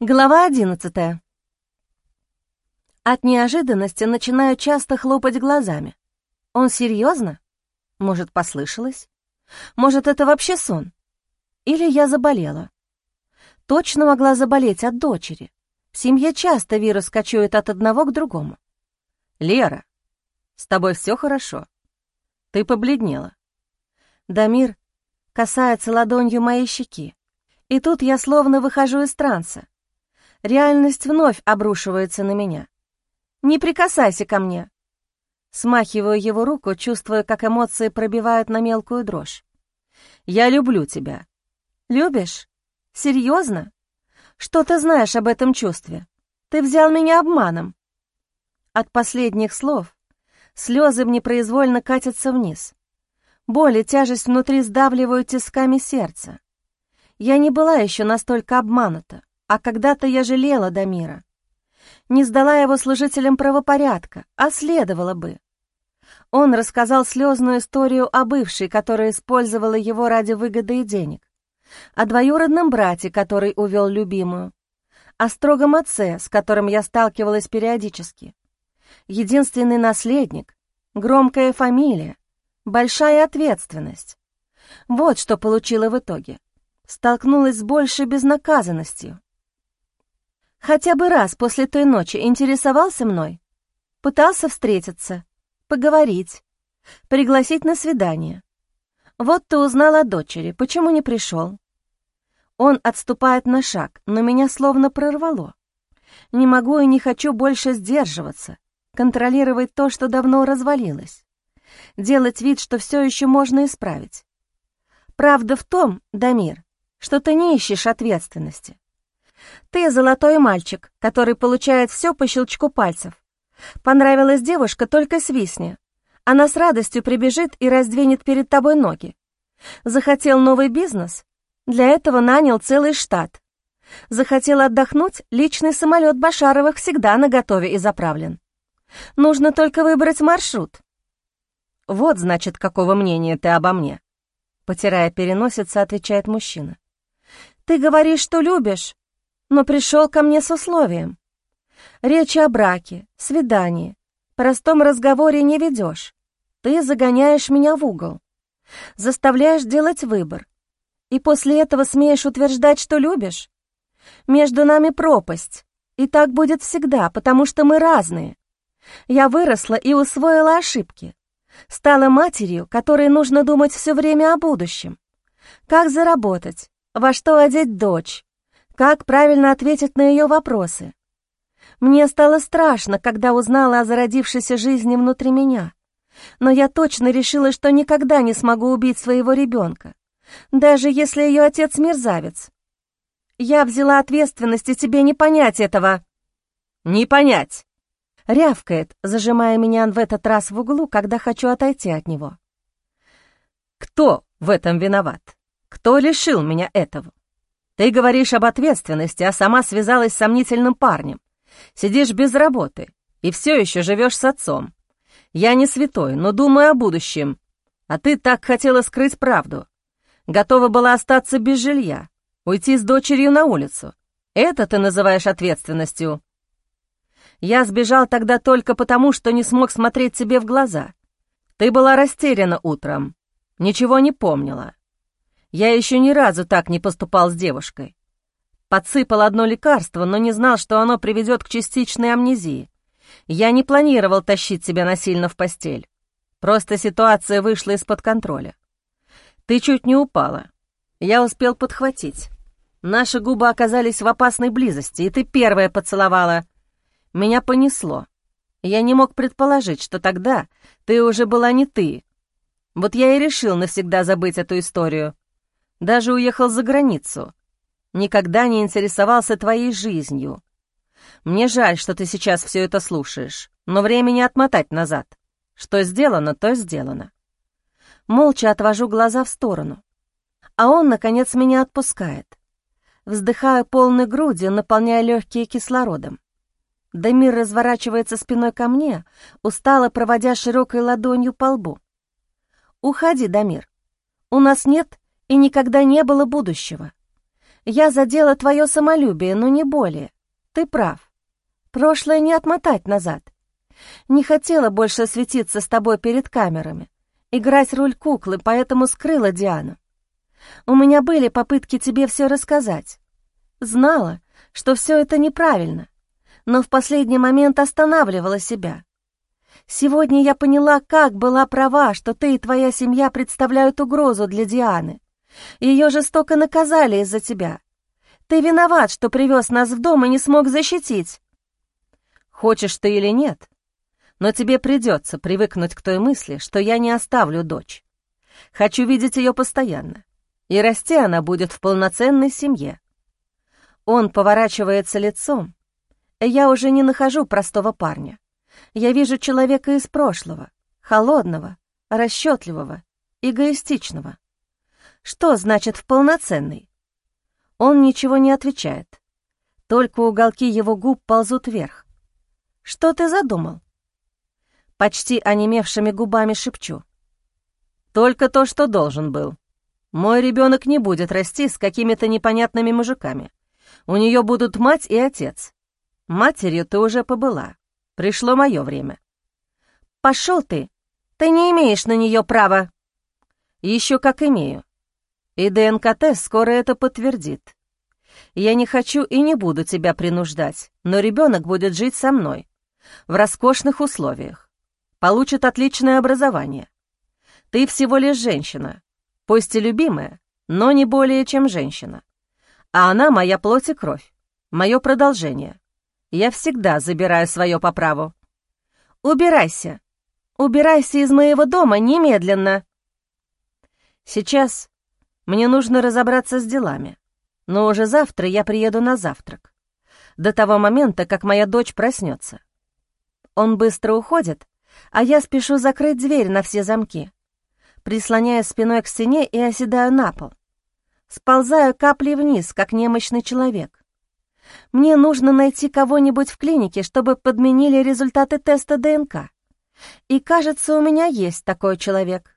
Глава одиннадцатая. От неожиданности начинаю часто хлопать глазами. Он серьезно? Может, послышалось? Может, это вообще сон? Или я заболела? Точно могла заболеть от дочери. В семье часто вирус кочует от одного к другому. «Лера, с тобой все хорошо? Ты побледнела». Дамир касается ладонью моей щеки. И тут я словно выхожу из транса. Реальность вновь обрушивается на меня. «Не прикасайся ко мне!» Смахиваю его руку, чувствуя, как эмоции пробивают на мелкую дрожь. «Я люблю тебя». «Любишь? Серьезно? Что ты знаешь об этом чувстве? Ты взял меня обманом». От последних слов слезы мне произвольно катятся вниз. Боль и тяжесть внутри сдавливают тисками сердца. Я не была еще настолько обманута. А когда-то я жалела Дамира. Не сдала его служителям правопорядка, а следовало бы. Он рассказал слезную историю о бывшей, которая использовала его ради выгоды и денег, о двоюродном брате, который увел любимую, о строгом отце, с которым я сталкивалась периодически. Единственный наследник, громкая фамилия, большая ответственность. Вот что получила в итоге. Столкнулась с большей безнаказанностью. Хотя бы раз после той ночи интересовался мной? Пытался встретиться, поговорить, пригласить на свидание. Вот ты узнал о дочери, почему не пришел? Он отступает на шаг, но меня словно прорвало. Не могу и не хочу больше сдерживаться, контролировать то, что давно развалилось. Делать вид, что все еще можно исправить. Правда в том, Дамир, что ты не ищешь ответственности. Ты золотой мальчик, который получает все по щелчку пальцев. Понравилась девушка, только свистни. Она с радостью прибежит и раздвинет перед тобой ноги. Захотел новый бизнес? Для этого нанял целый штат. Захотел отдохнуть? Личный самолет Башаровых всегда наготове и заправлен. Нужно только выбрать маршрут. Вот, значит, какого мнения ты обо мне. Потирая переносица, отвечает мужчина. Ты говоришь, что любишь, но пришел ко мне с условием. Речи о браке, свидании, простом разговоре не ведешь. Ты загоняешь меня в угол, заставляешь делать выбор. И после этого смеешь утверждать, что любишь? Между нами пропасть, и так будет всегда, потому что мы разные. Я выросла и усвоила ошибки. Стала матерью, которой нужно думать все время о будущем. Как заработать, во что одеть дочь, как правильно ответить на ее вопросы? Мне стало страшно, когда узнала о зародившейся жизни внутри меня. Но я точно решила, что никогда не смогу убить своего ребенка, даже если ее отец мерзавец. Я взяла ответственность, и тебе не понять этого. Не понять. Рявкает, зажимая меня в этот раз в углу, когда хочу отойти от него. Кто в этом виноват? Кто лишил меня этого? Ты говоришь об ответственности, а сама связалась с сомнительным парнем. Сидишь без работы и все еще живешь с отцом. Я не святой, но думаю о будущем. А ты так хотела скрыть правду. Готова была остаться без жилья, уйти с дочерью на улицу. Это ты называешь ответственностью. Я сбежал тогда только потому, что не смог смотреть тебе в глаза. Ты была растеряна утром, ничего не помнила. Я еще ни разу так не поступал с девушкой. Подсыпал одно лекарство, но не знал, что оно приведет к частичной амнезии. Я не планировал тащить себя насильно в постель. Просто ситуация вышла из-под контроля. Ты чуть не упала. Я успел подхватить. Наши губы оказались в опасной близости, и ты первая поцеловала. Меня понесло. Я не мог предположить, что тогда ты уже была не ты. Вот я и решил навсегда забыть эту историю. Даже уехал за границу. Никогда не интересовался твоей жизнью. Мне жаль, что ты сейчас все это слушаешь, но времени отмотать назад. Что сделано, то сделано. Молча отвожу глаза в сторону. А он, наконец, меня отпускает. Вздыхаю полной грудью, наполняя легкие кислородом. Дамир разворачивается спиной ко мне, устало проводя широкой ладонью по лбу. «Уходи, Дамир. У нас нет и никогда не было будущего. Я задела твое самолюбие, но не более. Ты прав. Прошлое не отмотать назад. Не хотела больше светиться с тобой перед камерами, играть роль куклы, поэтому скрыла Диану. У меня были попытки тебе все рассказать. Знала, что все это неправильно, но в последний момент останавливала себя. Сегодня я поняла, как была права, что ты и твоя семья представляют угрозу для Дианы. Ее жестоко наказали из-за тебя. Ты виноват, что привез нас в дом и не смог защитить. Хочешь ты или нет, но тебе придется привыкнуть к той мысли, что я не оставлю дочь. Хочу видеть ее постоянно, и расти она будет в полноценной семье. Он поворачивается лицом. Я уже не нахожу простого парня. Я вижу человека из прошлого, холодного, расчетливого, эгоистичного. Что значит «в полноценный»? Он ничего не отвечает. Только уголки его губ ползут вверх. Что ты задумал? Почти онемевшими губами шепчу. Только то, что должен был. Мой ребенок не будет расти с какими-то непонятными мужиками. У нее будут мать и отец. Матерью ты уже побыла. Пришло мое время. Пошел ты. Ты не имеешь на нее права. Еще как имею. И ДНК-тест скоро это подтвердит. Я не хочу и не буду тебя принуждать, но ребенок будет жить со мной. В роскошных условиях. Получит отличное образование. Ты всего лишь женщина, пусть и любимая, но не более чем женщина. А она моя плоть и кровь, мое продолжение. Я всегда забираю свое по праву. Убирайся. Убирайся из моего дома немедленно. Сейчас мне нужно разобраться с делами, но уже завтра я приеду на завтрак, до того момента, как моя дочь проснется. Он быстро уходит, а я спешу закрыть дверь на все замки. Прислоняю спиной к стене и оседаю на пол. Сползаю каплей вниз, как немощный человек. Мне нужно найти кого-нибудь в клинике, чтобы подменили результаты теста ДНК. И кажется, у меня есть такой человек.